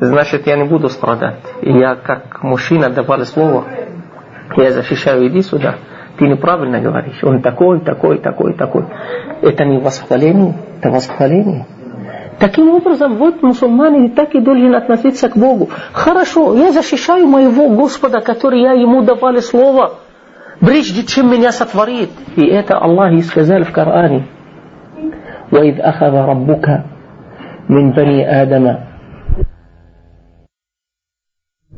значит я не буду страдать. И я как мужчина давал слово, я защищаю, иди сюда. Ты неправильно говоришь. Он такой, такой, такой, такой. Это не восхваление, это восхваление. Таким образом, вот мусульмане так и должен относиться к Богу. Хорошо, я защищаю моего Господа, который я ему давали слово, прежде чем меня сотворит. И это Аллах и сказал в Коране. وإذ أخذ ربك من بني آدم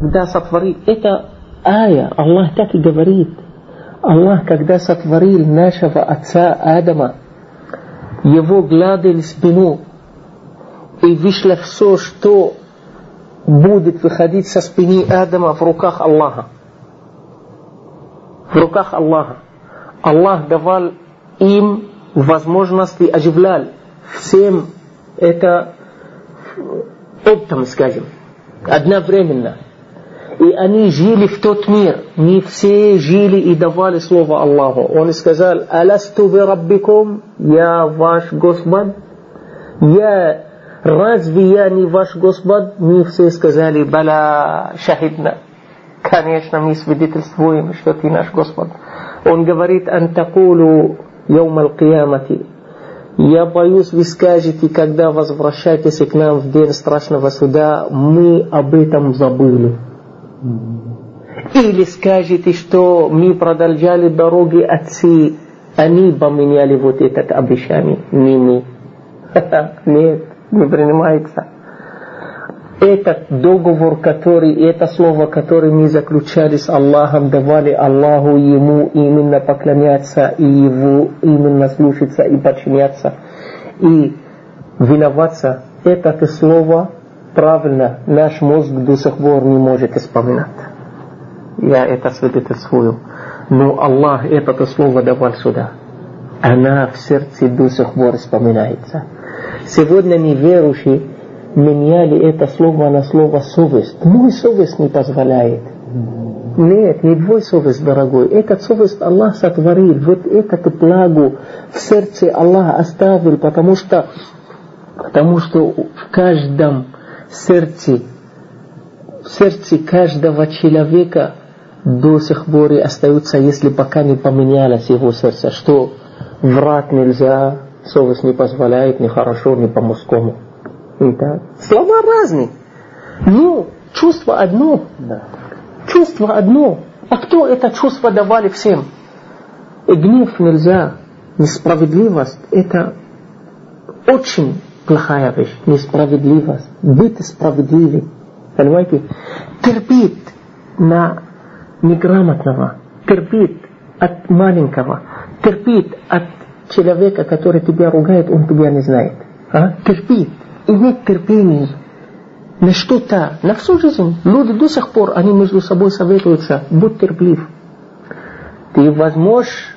когда сотворил, это ая, Аллах так и говорит. Аллах, когда сотворил нашего отца Адама, его гладили спину, и вышло все, что будет выходить со спины Адама в руках Аллаха. В руках Аллаха. Аллах давал им возможности, оживлял всем это оптом, скажем, одновременно. И они жили в тот мир. Не все жили и давали слово Аллаху. Он сказал, «Аласту би раббикум, я ваш Господь». Я, разве я не ваш Господь? Не все сказали, «Бала шахидна». Конечно, мы свидетельствуем, что ты наш Господь. Он говорит, «Антакулу يوم القيامة Я боюсь, вы скажете, когда возвращаетесь к нам в день страшного суда, мы об этом забыли. Или скажете, что мы продолжали дороги отцы, они поменяли вот этот обещание, не мы. Нет, не принимается. Этот договор, который, это слово, которое мы заключали с Аллахом, давали Аллаху Ему именно поклоняться и Его именно слушаться и подчиняться и виноваться, это слово правильно наш мозг до сих пор не может вспоминать. Я это свидетельствую. Но Аллах это слово давал сюда. Она в сердце до сих пор вспоминается. Сегодня неверующий меняли это слово на слово совесть. Мой совесть не позволяет. Нет, не твой совесть, дорогой. Этот совесть Аллах сотворил. Вот этот благо в сердце Аллах оставил, потому что, потому что в каждом сердце, в сердце каждого человека до сих пор остаются, если пока не поменялось его сердце, что врать нельзя, совесть не позволяет ни хорошо, ни по-мужскому. Да. Слова разные. Но чувство одно. Да. Чувство одно. А кто это чувство давали всем? И гнев нельзя. Несправедливость – это очень плохая вещь. Несправедливость. Быть справедливым. Понимаете? Терпит на неграмотного. Терпит от маленького. Терпит от человека, который тебя ругает, он тебя не знает. А? Терпит иметь терпение на что-то, на всю жизнь. Люди до сих пор, они между собой советуются, будь терплив. Ты возьмешь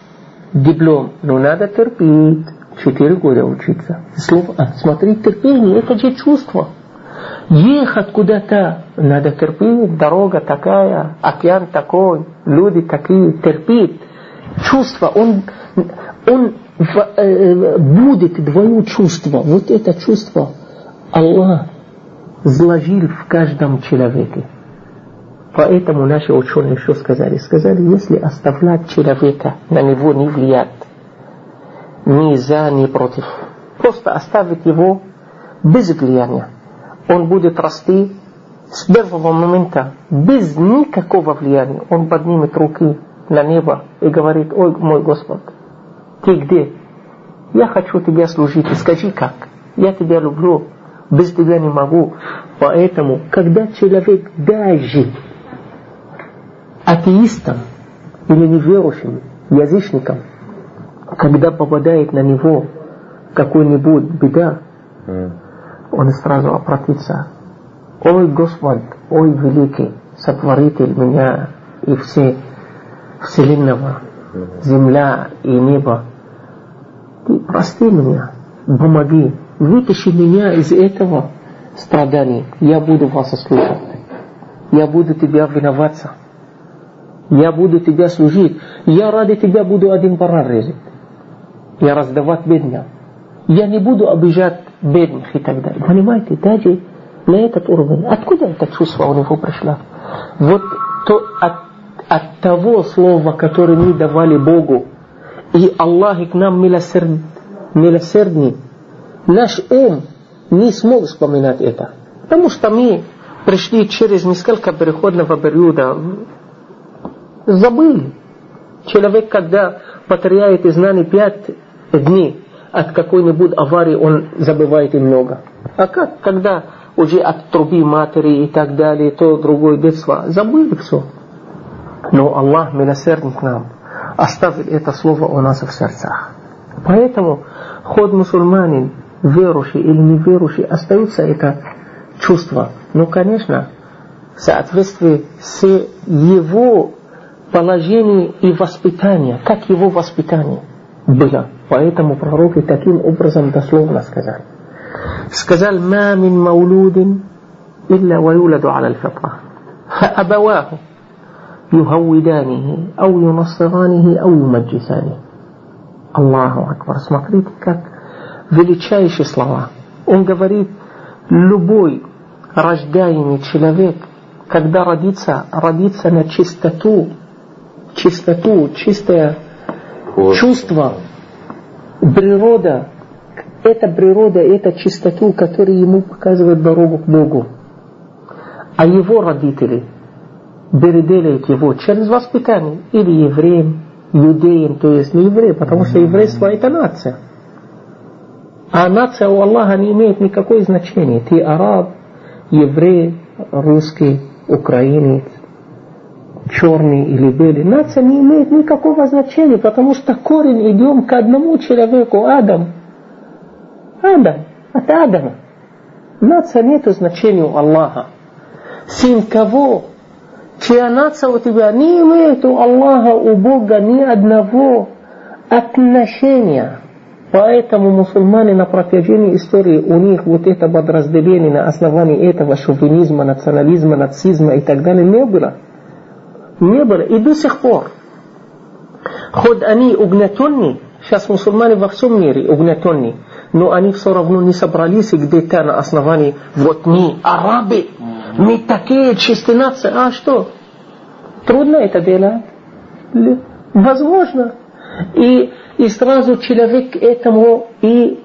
диплом, но надо терпеть. Четыре года учиться. Слово, а, смотри, терпение, это же чувство. Ехать куда-то, надо терпеть, дорога такая, океан такой, люди такие, терпеть. Чувство, он, он э, будет твое чувство, вот это чувство – Аллах заложил в каждом человеке. Поэтому наши ученые еще сказали, сказали, если оставлять человека, на него не влиять, ни за, ни против, просто оставить его без влияния, он будет расти с первого момента, без никакого влияния. Он поднимет руки на небо и говорит, ой, мой Господь, ты где? Я хочу тебе служить, скажи как, я тебя люблю, без тебя не могу. Поэтому, когда человек даже атеистом или неверующим, язычником, когда попадает на него какой-нибудь беда, он сразу обратится. Ой, Господь, ой, великий, сотворитель меня и все вселенного, земля и небо, ты прости меня, помоги, вытащи меня из этого страдания. Я буду вас слушать. Я буду тебя виноваться. Я буду тебя служить. Я ради тебя буду один баран резать. Я раздавать бедным. Я не буду обижать бедных и так далее. Понимаете, даже на этот уровень. Откуда это чувство у него пришло? Вот то, от, от того слова, которое мы давали Богу, и Аллах к нам милосерд, милосердный, наш ум не смог вспоминать это. Потому что мы пришли через несколько переходного периода, забыли. Человек, когда потеряет из знания пять дней от какой-нибудь аварии, он забывает немного. А как, когда уже от трубы матери и так далее, то другое детство, забыли все. Но Аллах милосердный к нам, оставил это слово у нас в сердцах. Поэтому ход мусульманин, верующий или неверующий, остается это чувство. Ну, конечно, в соответствии с его положением и воспитанием, как его воспитание было. Поэтому пророки таким образом дословно сказали. сказал ما من مولود إلا ويولد على الفطرة فأبواه يهودانه أو ينصرانه أو يمجسانه Аллаху Акбар. Смотрите, как величайшие слова. Он говорит, любой рождаемый человек, когда родится, родится на чистоту, чистоту, чистое чувство, природа, это природа, это чистоту, которая ему показывает дорогу к Богу. А его родители переделяют его через воспитание или евреем, иудеем, то есть не евреем, потому что еврейство это нация. А нация у Аллаха не имеет никакого значения. Ты араб, еврей, русский, украинец, черный или белый. Нация не имеет никакого значения, потому что корень идем к одному человеку, Адам. Адам, от Адама. Нация нет значения у Аллаха. Сын кого? Чья нация у тебя не имеет у Аллаха, у Бога ни одного отношения. Поэтому мусульмане на протяжении истории у них вот это подразделение на основании этого шовинизма, национализма, нацизма и так далее не было. Не было. И до сих пор. Хоть они угнетенные, сейчас мусульмане во всем мире угнетенные, но они все равно не собрались где-то на основании, вот мы арабы, мы такие чистые нации, а что? Трудно это делать? Возможно. И, и сразу человек этому и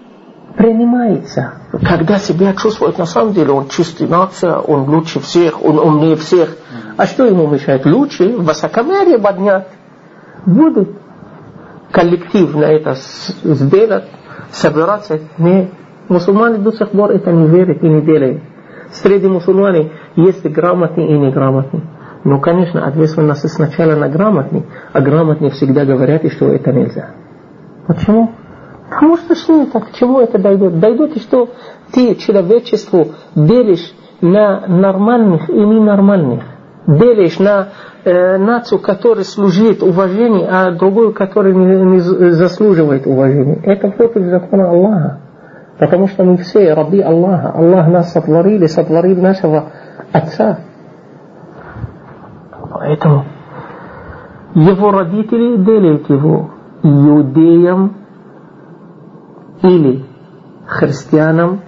принимается. Когда себя чувствует, на самом деле он чистый нация, он лучше всех, он умнее всех. А что ему мешает? Лучше высокомерие поднять. Будут коллективно это сделать собираться. Не, мусульмане до сих пор это не верят и не делают. Среди мусульман есть грамотные и неграмотные. Но, конечно, ответственность сначала на грамотный, а грамотные всегда говорят, что это нельзя. Почему? Потому что что это, к чему это дойдет? Дойдет, что ты человечеству делишь на нормальных и ненормальных. Делишь на э, нацию, которая служит уважению, а другую, которая не, не заслуживает уважения. Это против закона Аллаха. Потому что мы все рабы Аллаха. Аллах нас сотворили, сотворил нашего отца. Поэтому его родители делят его иудеям или христианам,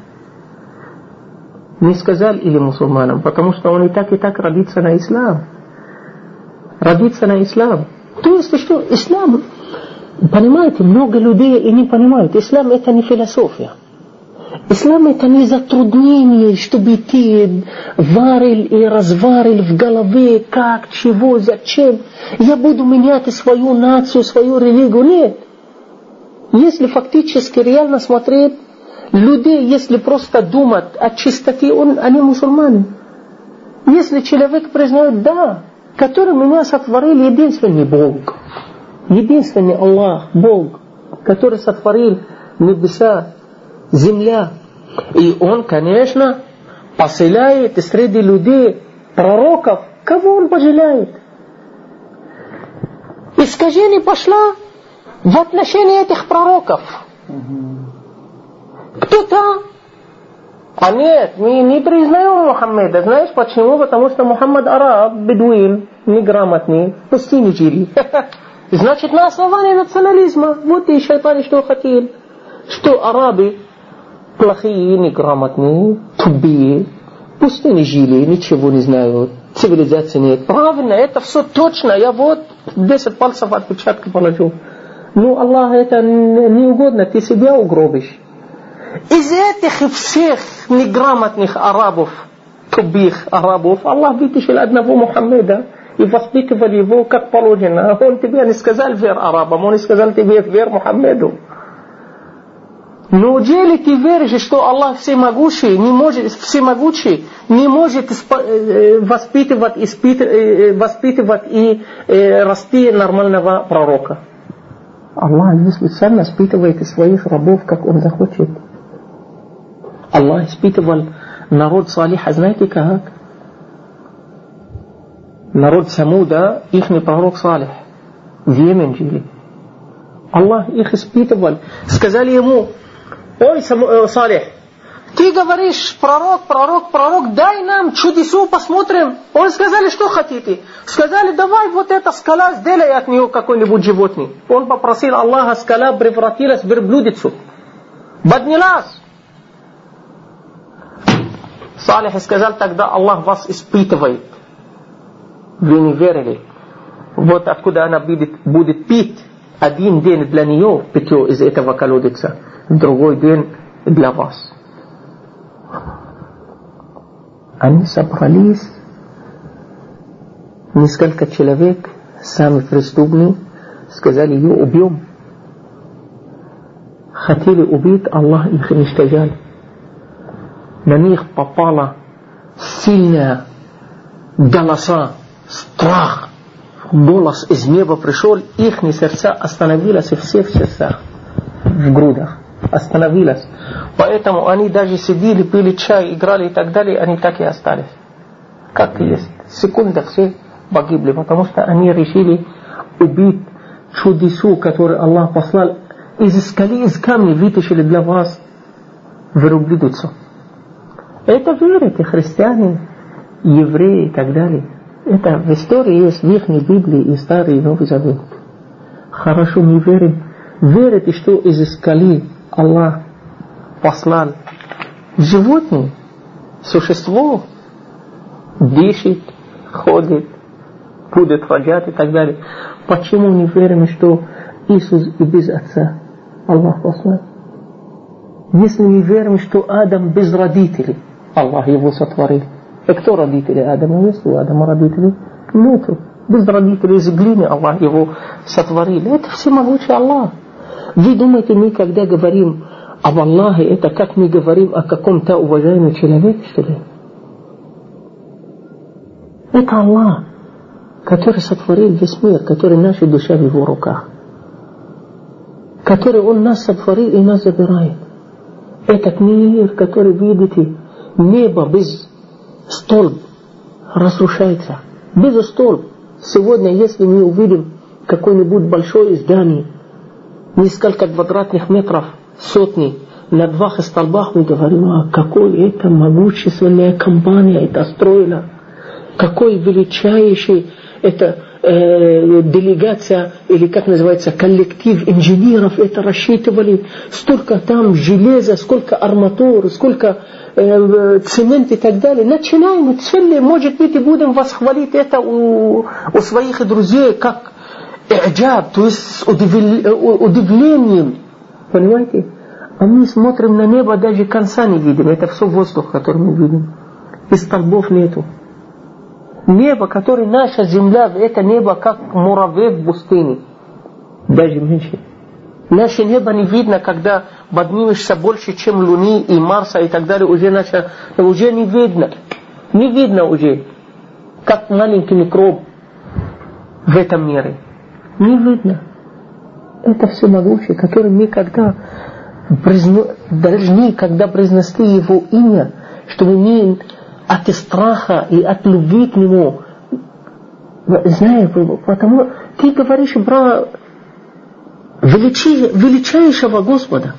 не сказал или мусульманам, потому что он и так и так родится на ислам родиться на ислам. То есть что, ислам, понимаете, много людей и не понимают. Ислам это не философия. Ислам это не затруднение, чтобы ты варил и разварил в голове, как, чего, зачем. Я буду менять свою нацию, свою религию. Нет. Если фактически реально смотреть, людей, если просто думать о чистоте, он, они мусульмане. Если человек признает, да, который меня сотворил единственный Бог. Единственный Аллах, Бог, который сотворил небеса, земля. И Он, конечно, посылает среди людей пророков, кого Он пожелает. Искажение пошла в отношении этих пророков. Кто-то а нет, мы не признаем Мухаммеда. Знаешь почему? Потому что Мухаммад араб, бедуин, неграмотный, в пустыне жили. Значит, на основании национализма. Вот и шайтан что хотел. Что арабы плохие, неграмотные, тупые, пустыне жили, ничего не знают, цивилизации нет. Правильно, это все точно. Я вот 10 пальцев отпечатка положу. Ну, Аллах, это не угодно, ты себя угробишь. Из этих всех неграмотных арабов, тубих арабов, Аллах вытащил одного Мухаммеда и воспитывал его как положено. Он тебе не сказал вер арабам, он не сказал тебе вер Мухаммеду. Неужели ты веришь, что Аллах всемогущий, не может, всемогущий, не может воспитывать, воспитывать и расти нормального пророка? Аллах если сам своих рабов, как Он захочет. Аллах испытывал народ Салиха, знаете как? Народ Самуда, их пророк Салих, в Йемен жили. Аллах их испытывал. Сказали ему, ой, Салих, ты говоришь, пророк, пророк, пророк, дай нам чудесу посмотрим. Он сказали, что хотите? Сказали, давай вот эта скала, сделай от нее какой-нибудь животный. Он попросил Аллаха, скала превратилась в верблюдицу. Поднялась. Салих сказал, тогда Аллах вас испытывает. Вы не верили. Вот откуда она будет, будет пить. Один день для нее питье из этого колодца, другой день для вас. Они собрались, несколько человек, сами преступные, сказали, ее убьем. Хотели убить, Аллах их уничтожал на них попала сильная голоса, страх. Голос из неба пришел, их сердца остановились и все в сердцах, в грудах. Остановилась. Поэтому они даже сидели, пили чай, играли и так далее, они так и остались. Как есть. Секунда все погибли, потому что они решили убить чудесу, который Аллах послал. Из скалы, из камня вытащили для вас верблюдицу. Это верят и христиане, и евреи и так далее. Это в истории есть в их Библии и Старый и Новый Завет. Хорошо мы верим. Верите, что из скалы Аллах послал животное, существо, дышит, ходит, будет рожать и так далее. Почему не верим, что Иисус и без Отца Аллах послал? Если мы верим, что Адам без родителей – Аллах его сотворил. И кто родители Адама? Есть у Адама родители? Нету. Без родителей из глины Аллах его сотворил. Это всемогущий Аллах. Вы думаете, мы когда говорим об Аллахе, это как мы говорим о каком-то уважаемом человеке, что ли? Это Аллах, который сотворил весь мир, который наша душа в его руках. Который Он нас сотворил и нас забирает. Этот мир, который видите, небо без столб разрушается. Без столб. Сегодня, если мы увидим какое-нибудь большое здание, несколько квадратных метров, сотни, на двух столбах мы говорим, а какой это могущественная компания это строила, какой величайший это э, делегация или как называется коллектив инженеров это рассчитывали, столько там железа, сколько арматур, сколько э, цемент и так далее. Начинаем цели, может быть, и будем восхвалить это у, у своих друзей как иджаб, то есть с удивлением. Понимаете? А мы смотрим на небо, даже конца не видим. Это все воздух, который мы видим. И столбов нету. Небо, которое наша земля, это небо как муравей в пустыне. Даже меньше. Наше небо не видно, когда поднимешься больше, чем Луны и Марса и так далее, уже, наше, уже не видно. Не видно уже, как маленький микроб в этом мире. Не видно. Это все могучее, которое мы когда должны, когда произнести его имя, чтобы мы от страха и от любви к нему, знаешь, потому ты говоришь про величайшего Господа.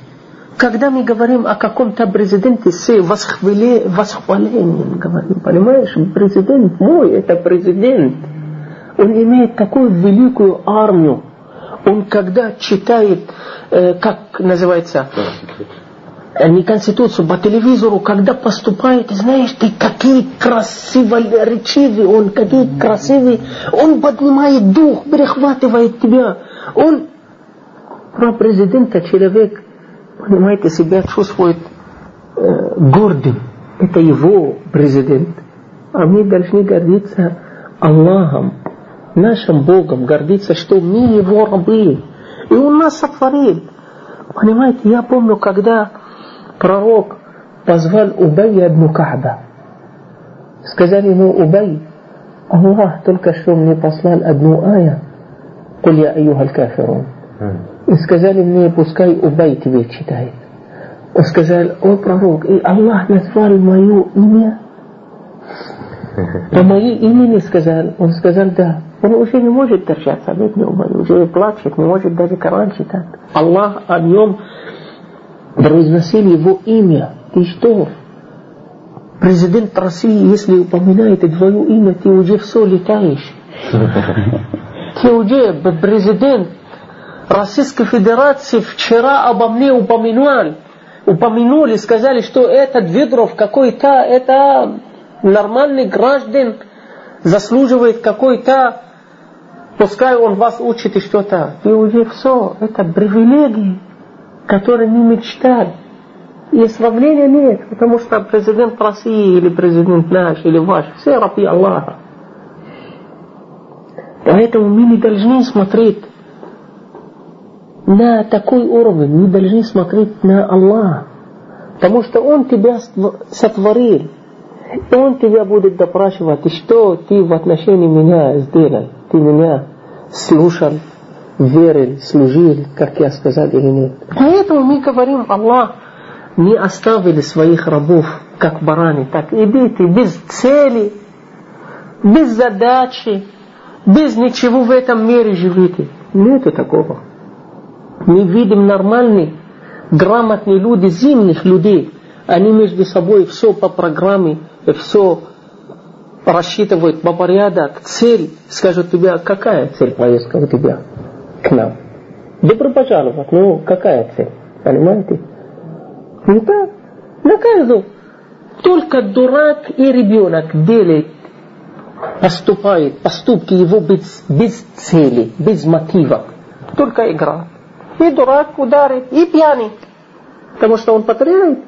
Когда мы говорим о каком-то президенте с восхвалением, говорим, понимаешь, президент мой, это президент. Он имеет такую великую армию. Он когда читает, э, как называется, не конституцию, по телевизору, когда поступает, знаешь, ты какие красивые речивые, он какие красивые, он поднимает дух, перехватывает тебя. Он, про президента человек, понимаете, себя чувствует э, гордым. Это его президент. А мы должны гордиться Аллахом, нашим Богом, гордиться, что мы его рабы. И он нас сотворил. Понимаете, я помню, когда пророк позвал Убай одну Каба. Сказали ему, Убай, Аллах только что мне послал одну ая, «Куль я аюхаль кафирун». И сказали мне, пускай Убай тебе читает. Он сказал, о пророк, и Аллах назвал мое имя. По моей имени сказал. Он сказал, да. Он уже не может держаться, бедный Убай, уже плачет, не может даже Коран читать. Аллах о нем произносил его имя. Ты что? Президент России, если упоминает твое имя, ты уже все летаешь. Ты уже президент Российской Федерации вчера обо мне упоминал. Упомянули, сказали, что этот Ведров какой-то, это нормальный граждан, заслуживает какой-то, пускай он вас учит и что-то. И уже все, это привилегии который не мечтали. И сравнения нет, потому что президент России или президент наш или ваш, все рабы Аллаха. Поэтому мы не должны смотреть на такой уровень, мы должны смотреть на Аллаха. Потому что Он тебя сотворил. Он тебя будет допрашивать, что ты в отношении меня сделал. Ты меня слушал, верили, служили, как я сказал, или нет. Поэтому мы говорим, Аллах не оставили своих рабов, как бараны, так идите без цели, без задачи, без ничего в этом мире живите. Нету такого. Мы видим нормальные, грамотные люди, зимних людей. Они между собой все по программе, все рассчитывают по порядок, цель, скажут тебе, какая цель поездка у тебя? к нам. Добро пожаловать. Ну, какая цель? Понимаете? Ну так, на каждую. Только дурак и ребенок делает, поступает, поступки его без, без цели, без мотива. Только игра. И дурак ударит, и пьяный. Потому что он потеряет.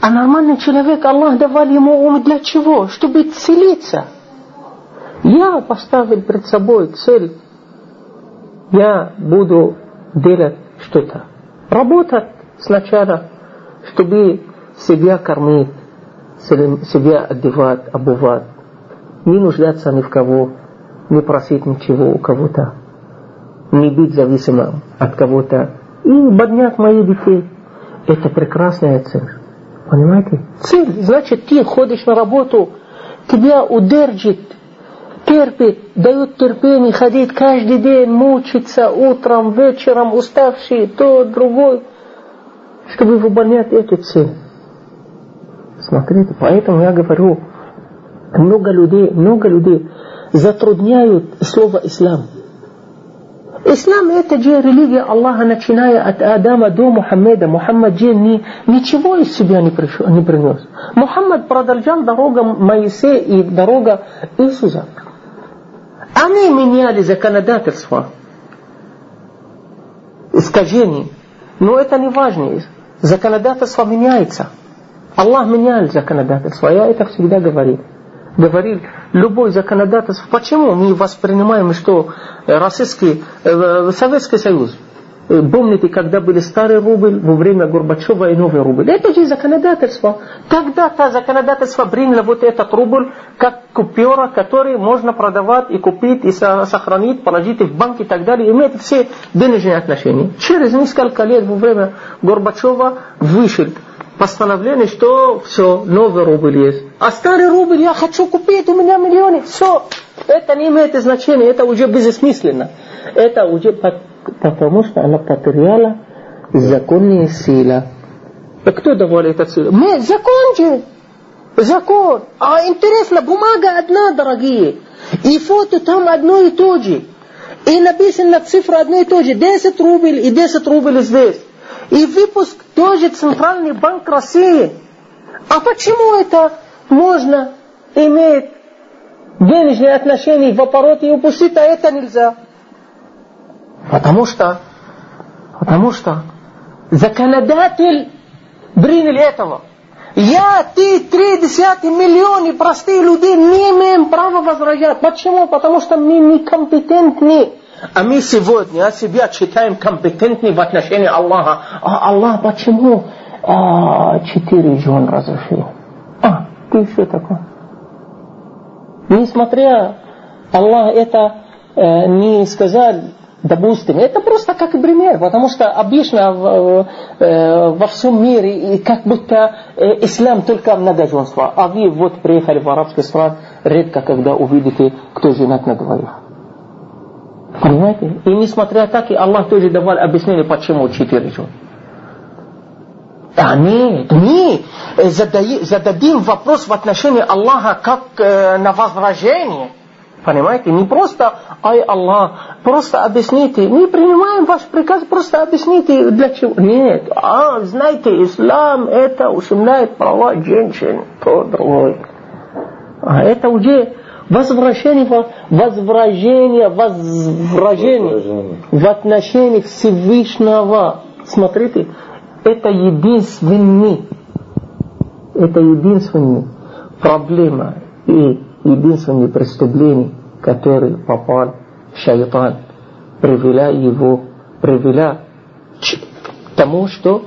А нормальный человек, Аллах давал ему ум для чего? Чтобы целиться. Я поставил перед собой цель я буду делать что-то. Работать сначала, чтобы себя кормить, себя одевать, обувать. Не нуждаться ни в кого, не просить ничего у кого-то. Не быть зависимым от кого-то. И поднять моих детей. Это прекрасная цель. Понимаете? Цель. Значит, ты ходишь на работу, тебя удержит терпит, дают терпение ходить каждый день, мучиться утром, вечером, уставший, то, другой, чтобы выполнять эту цель. Смотрите, поэтому я говорю, много людей, много людей затрудняют слово «ислам». Ислам это же религия Аллаха, начиная от Адама до Мухаммеда. Мухаммад же ни, ничего из себя не, пришел, не принес. Мухаммад продолжал дорогу Моисея и дорога Иисуса. Они меняли законодательство искажений. Но это не важно. Законодательство меняется. Аллах меняет законодательство. Я это всегда говорил. Говорил, любой законодательство. Почему мы воспринимаем, что Российский, э, Советский Союз Э, помните, когда были старый рубль во время Горбачева и новый рубль? Это же законодательство. Тогда-то законодательство приняло вот этот рубль как купюра, который можно продавать и купить, и сохранить, положить в банк и так далее, иметь все денежные отношения. Через несколько лет во время Горбачева вышел постановление, что все, новый рубль есть. А старый рубль я хочу купить, у меня миллионы. Все, это не имеет значения, это уже бессмысленно. Это уже потому что она потеряла законные силы. А кто давал этот силу? Мы, закон же. Закон. А интересно, бумага одна, дорогие. И фото там одно и то же. И написано цифра одно и то же. 10 рублей и 10 рублей здесь. И выпуск тоже Центральный банк России. А почему это можно иметь денежные отношения в обороте и упустить, а это нельзя? Потому что, потому что законодатель принял этого. Я, ты, три десятых миллионы простых людей не имеем права возражать. Почему? Потому что мы некомпетентны. А мы сегодня себя считаем компетентны в отношении Аллаха. А Аллах почему а, четыре жен разрешил? А, ты что такое? Несмотря, Аллах это э, не сказал допустим, это просто как пример, потому что обычно в, э, во всем мире как будто э, ислам только многоженство, а вы вот приехали в арабский стран, редко когда увидите, кто женат на двоих. Понимаете? И несмотря так, и Аллах тоже давал объяснение, почему четыре жен. А нет, мы зададим вопрос в отношении Аллаха как э, на возражение – Понимаете? Не просто, ай Аллах, просто объясните. Не принимаем ваш приказ, просто объясните для чего. Нет. А, знаете, ислам это ущемляет права женщин. То другой. А это уже возвращение, возвращение, возвращение в отношениях Всевышнего. Смотрите, это единственный, это единственный проблема и единственное преступление, который попал шайтан, привела его, привела к тому, что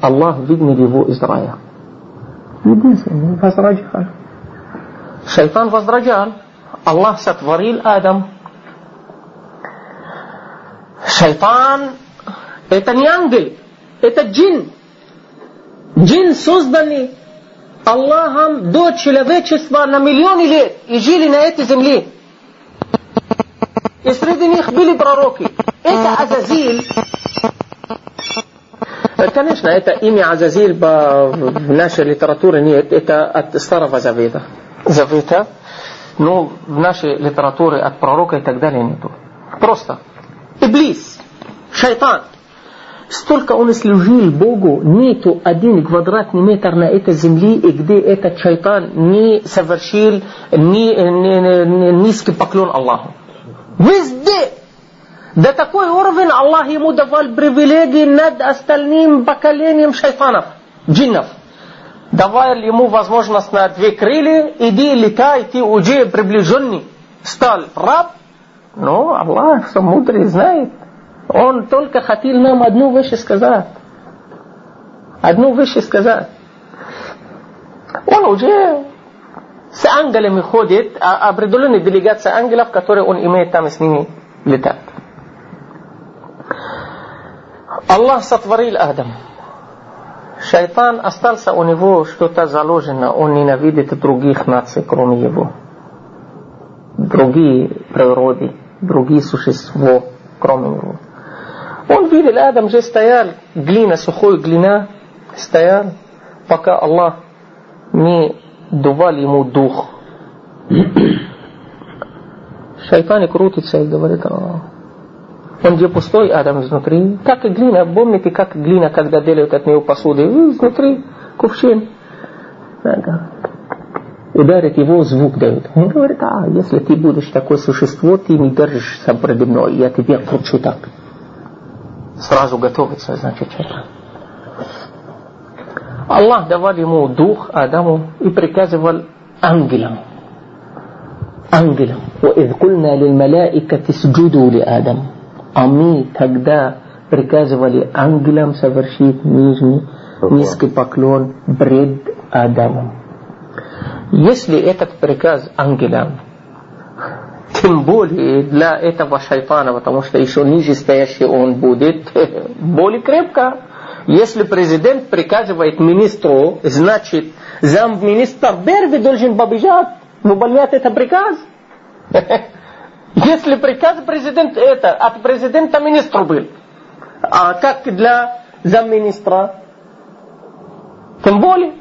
Аллах выгнал его из рая. Единственное, возражал. Шайтан возражал. Аллах сотворил Адам. Шайтан это не ангел, это джин. Джин созданный Аллахом до человечества на миллионы лет и жили на этой земле. И среди них были пророки. Это Азазиль. Конечно, это имя Азазиль в нашей литературе нет. Это от Старого Завета. Завета. Но в нашей литературе от пророка и так далее нету. Просто. Иблис. Шайтан. Столько он служил Богу, нету один квадратный метр на этой земле, и где этот шайтан не совершил ни, ни, ни, низкий поклон Аллаху. Везде! До такой уровень Аллах ему давал привилегии над остальным поколением шайтанов, джиннов. Давал ему возможность на две крылья, иди летай, ты уже приближенный стал раб. Но Аллах все мудрый знает. Он только хотел нам одну вещь сказать. Одну вещь сказать. Он уже с ангелами ходит, а определенная делегация ангелов, которые он имеет там с ними летать. Аллах сотворил Адам. Шайтан остался у него что-то заложено, он ненавидит других наций, кроме его. Другие природы, другие существа, кроме него. Он видел, Адам же стоял, глина, сухой глина, стоял, пока Аллах не дувал ему дух. Шайтан крутится и говорит, он где пустой, Адам изнутри. Как и глина, помните, как глина, когда делают от него посуды, изнутри кувшин. Ударит его, звук дает. Он говорит, а, если ты будешь такое существо, ты не держишься предо мной, я тебя кручу так сразу готовится, значит, это. Аллах давал ему дух Адаму и приказывал ангелам. Ангелам. وَإِذْ قُلْنَا لِلْمَلَائِكَةِ اسْجُدُوا لِآدَمَ а мы тогда приказывали ангелам совершить нижний, низкий поклон пред Адамом. Если этот приказ ангелам тем более для этого шайтана, потому что еще ниже стоящий он будет более крепко. Если президент приказывает министру, значит замминистр Берви должен побежать, выполнять этот приказ. Если приказ президента это, от президента министру был. А как для замминистра? Тем более.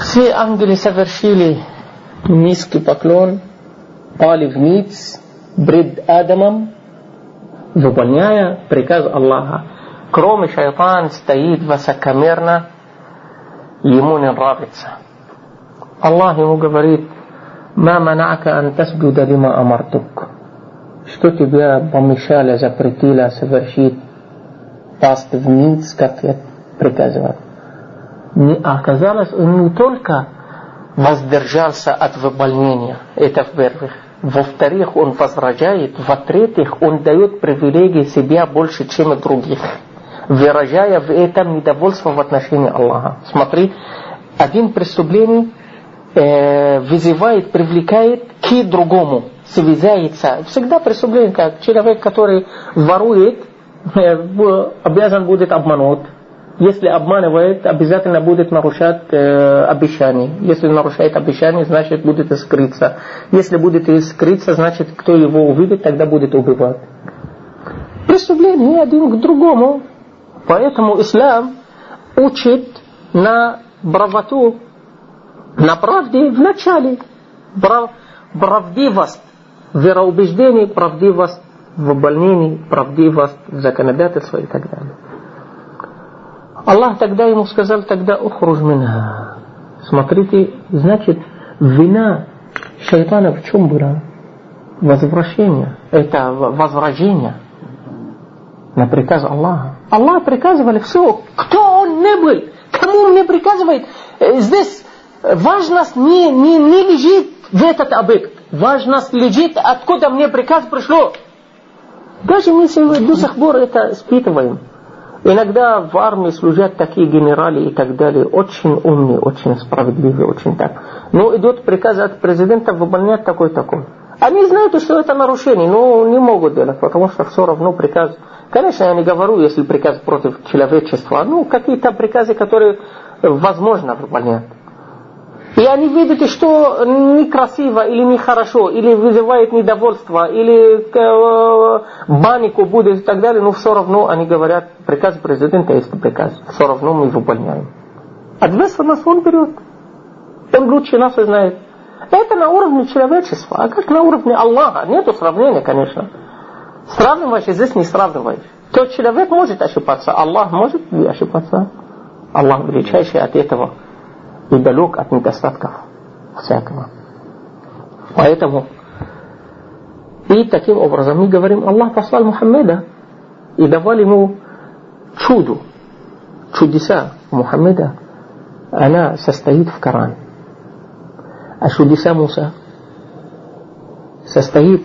Все ангелы совершили низкий поклон, пали вниз, бред Адамом, выполняя приказ Аллаха. Кроме шайтан стоит высокомерно, ему не нравится. Аллах ему говорит, «Ма манака ан тасджуда лима амартук». Что тебя помешало, запретило совершить паст вниз, как я приказывал? Не оказалось, он не только воздержался от выполнения, это в-первых. Во-вторых, он возражает. Во-третьих, он дает привилегии себя больше, чем других. Выражая в этом недовольство в отношении Аллаха. Смотри, один преступление э, вызывает, привлекает к другому, связается. Всегда преступление, как человек, который ворует, э, обязан будет обмануть если обманывает, обязательно будет нарушать э, обещание. Если нарушает обещание, значит будет скрыться. Если будет скрыться, значит кто его увидит, тогда будет убивать. Преступление один к другому. Поэтому ислам учит на бравоту, на правде в начале. Брав, правдивость, вероубеждение, правдивость в выполнении, правдивость в законодательстве и так далее. Аллах тогда ему сказал, тогда ухруж минха. Смотрите, значит, вина шайтана в чем была? Возвращение. Это возвращение на приказ Аллаха. Аллах приказывали все, кто он не был, кому он не приказывает. Э, здесь важность не, не, не лежит в этот объект. Важность лежит, откуда мне приказ пришло. Даже мы до сих пор это испытываем. Иногда в армии служат такие генерали и так далее, очень умные, очень справедливые, очень так. Но идут приказы от президента выполнять такой-такой. Они знают, что это нарушение, но не могут делать, потому что все равно приказ... Конечно, я не говорю, если приказ против человечества, ну, какие-то приказы, которые возможно выполнять. И они видят, что некрасиво или нехорошо, или вызывает недовольство, или э, панику будет и так далее, но все равно они говорят, приказ президента есть приказ, все равно мы выполняем. Ответственность он берет. Он лучше нас знает. Это на уровне человечества, а как на уровне Аллаха? Нету сравнения, конечно. Сравниваешь, здесь не сравниваешь. Тот человек может ошибаться, Аллах может ошибаться. Аллах величайший от этого и далек от недостатков всякого. Поэтому и таким образом мы говорим, Аллах послал Мухаммеда и давал ему чуду, чудеса Мухаммеда, она состоит в Коране. А чудеса Муса состоит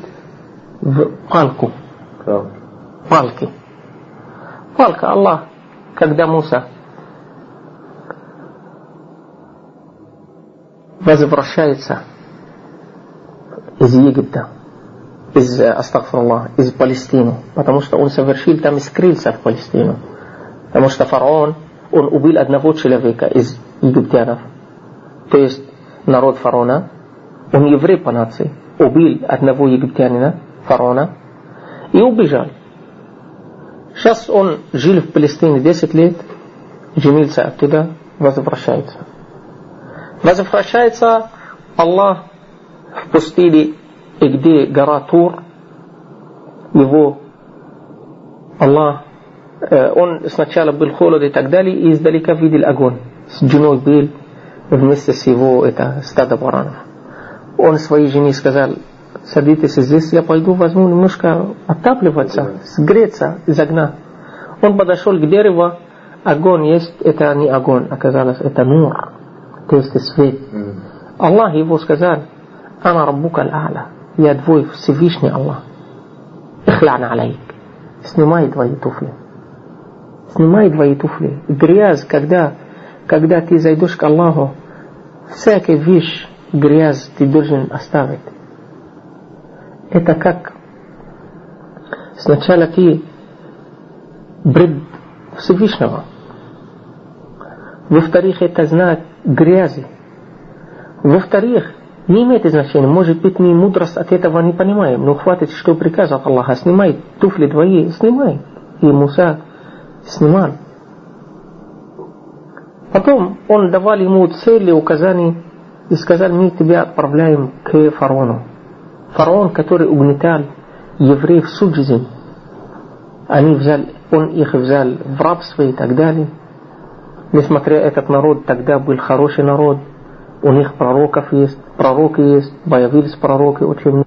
в палку. Палки. Палка Аллах, когда Муса возвращается из Египта, из, астагфируллах, из Палестины, потому что он совершил там и скрылся в Палестину. Потому что фараон, он убил одного человека из египтянов, то есть народ фараона, он еврей по нации, убил одного египтянина, фараона, и убежал. Сейчас он жил в Палестине 10 лет, женился оттуда, возвращается. Возвращается Аллах в пустыне, и где гора Тур, его Аллах, э, он сначала был холод и так далее, и издалека видел огонь. С женой был вместе с его это, стадо баранов. Он своей жене сказал, садитесь здесь, я пойду возьму немножко отапливаться, сгреться из огня. Он подошел к дереву, огонь есть, это не огонь, оказалось, это нур то есть свет. Аллах его сказал, «Ана раббука аль я твой Всевышний Аллах. Ихлян алейк. Снимай твои туфли. Снимай твои туфли. Грязь, когда, когда ты зайдешь к Аллаху, всякая вещь, грязь ты должен оставить. Это как сначала ты бред Всевышнего. Во-вторых, это знак грязи. Во-вторых, не имеет значения, может быть, мы мудрость от этого не понимаем, но хватит, что приказ от Аллаха, снимай туфли твои, снимай. И Муса снимал. Потом он давал ему цели, указания и сказал, мы тебя отправляем к фараону. Фараон, который угнетал евреев всю жизнь. они взяли, он их взял в рабство и так далее. Несмотря этот народ тогда был хороший народ, у них пророков есть, пророки есть, появились пророки очень